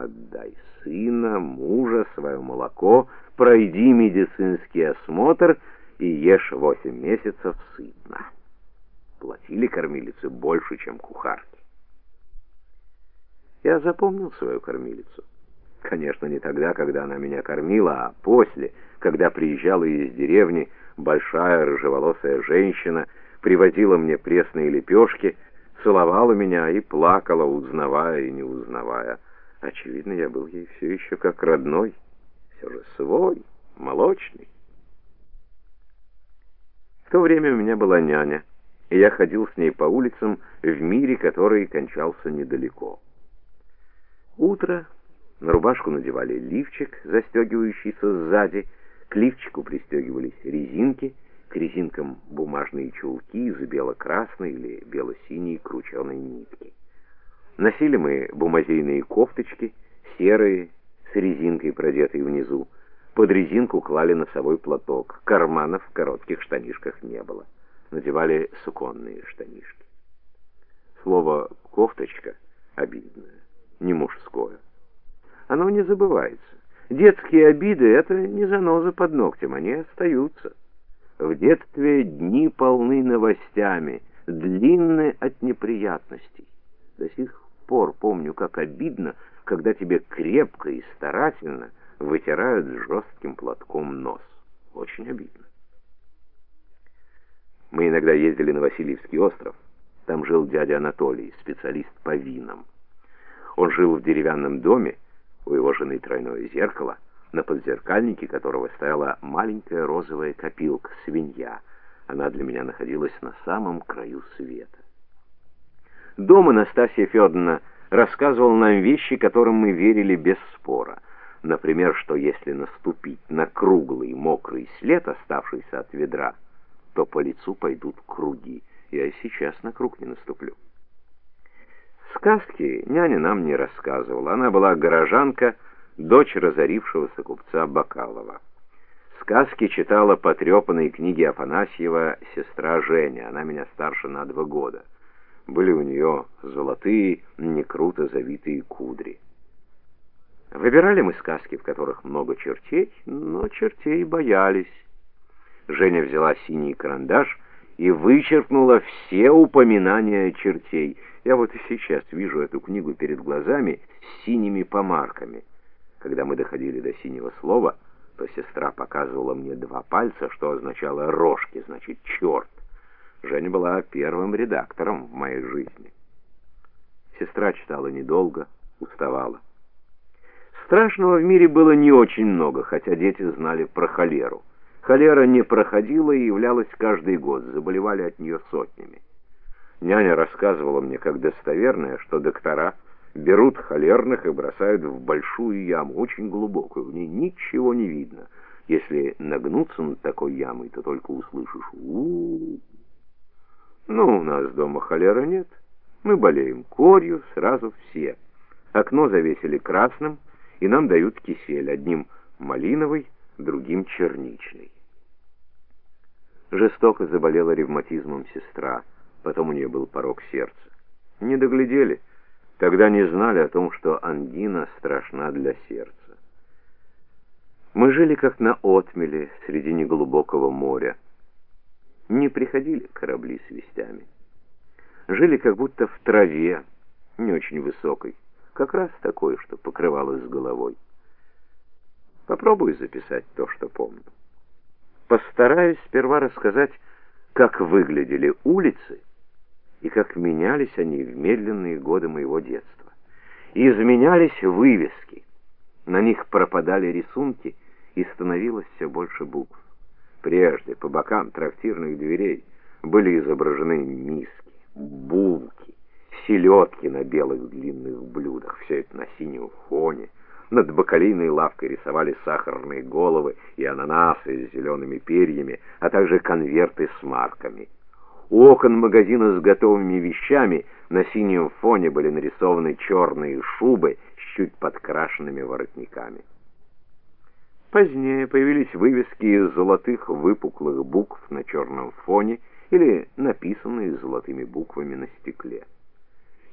Отдай сына, мужа, свое молоко, пройди медицинский осмотр и ешь восемь месяцев сытно. Платили кормилице больше, чем кухарке. Я запомнил свою кормилицу. Конечно, не тогда, когда она меня кормила, а после, когда приезжала из деревни большая рыжеволосая женщина, привозила мне пресные лепешки, целовала меня и плакала, узнавая и не узнавая. Очевидно, я был ей все еще как родной, все же свой, молочный. В то время у меня была няня, и я ходил с ней по улицам в мире, который кончался недалеко. Утро, на рубашку надевали лифчик, застегивающийся сзади, к лифчику пристегивались резинки, к резинкам бумажные чулки из бело-красной или бело-синей крученой нитки. Носили мы бумазейные кофточки, серые, с резинкой, продетой внизу. Под резинку клали носовой платок. Карманов в коротких штанишках не было. Надевали суконные штанишки. Слово «кофточка» обидное, не мужское. Оно не забывается. Детские обиды — это не занозы под ногтем, они остаются. В детстве дни полны новостями, длинны от неприятностей. До сих пор помню, как обидно, когда тебе крепко и старательно вытирают жестким платком нос. Очень обидно. Мы иногда ездили на Васильевский остров. Там жил дядя Анатолий, специалист по винам. Он жил в деревянном доме, у его жены тройное зеркало, на подзеркальнике которого стояла маленькая розовая копилка, свинья. Она для меня находилась на самом краю света. Дома Настасья Федоровна рассказывала нам вещи, которым мы верили без спора. Например, что если наступить на круглый мокрый след, оставшийся от ведра, то по лицу пойдут круги. Я и сейчас на круг не наступлю. Сказки няня нам не рассказывала. Она была горожанка, дочь разорившегося купца Бакалова. Сказки читала потрепанные книги Афанасьева сестра Женя. Она меня старше на два года. Были у нее золотые, не круто завитые кудри. Выбирали мы сказки, в которых много чертей, но чертей боялись. Женя взяла синий карандаш и вычеркнула все упоминания чертей. Я вот и сейчас вижу эту книгу перед глазами с синими помарками. Когда мы доходили до синего слова, то сестра показывала мне два пальца, что означало «рожки», значит «черт». Женя была первым редактором в моей жизни. Сестра читала недолго, уставала. Страшного в мире было не очень много, хотя дети знали про холеру. Холера не проходила и являлась каждый год, заболевали от нее сотнями. Няня рассказывала мне как достоверное, что доктора берут холерных и бросают в большую яму, очень глубокую, в ней ничего не видно. Если нагнуться над такой ямой, то только услышишь у, ну, у нас дома холера нет. Мы болеем корью сразу все. Окно завесили красным, и нам дают кисель, одним малиновый, другим черничный. Жестоко заболела ревматизмом сестра, потом у нее был порог сердца. Не доглядели, тогда не знали о том, что ангина страшна для сердца. Мы жили как на отмеле среди неглубокого моря не приходили корабли с вестями. Жили как будто в траве, не очень высокой, как раз такой, что покрывалось с головой. Попробую записать то, что помню. Постараюсь сперва рассказать, как выглядели улицы и как менялись они в медленные годы моего детства. Изменялись вывески, на них пропадали рисунки, и становилось все больше букв. Прежде по бокам трактирных дверей были изображены миски, булки, селедки на белых длинных блюдах, все это на синем фоне. Над бакалейной лавкой рисовали сахарные головы и ананасы с зелеными перьями, а также конверты с марками. У окон магазина с готовыми вещами на синем фоне были нарисованы черные шубы с чуть подкрашенными воротниками. Позднее появились вывески из золотых выпуклых букв на черном фоне или написанные золотыми буквами на стекле.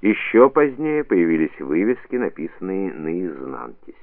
Еще позднее появились вывески, написанные на языке. изнанки.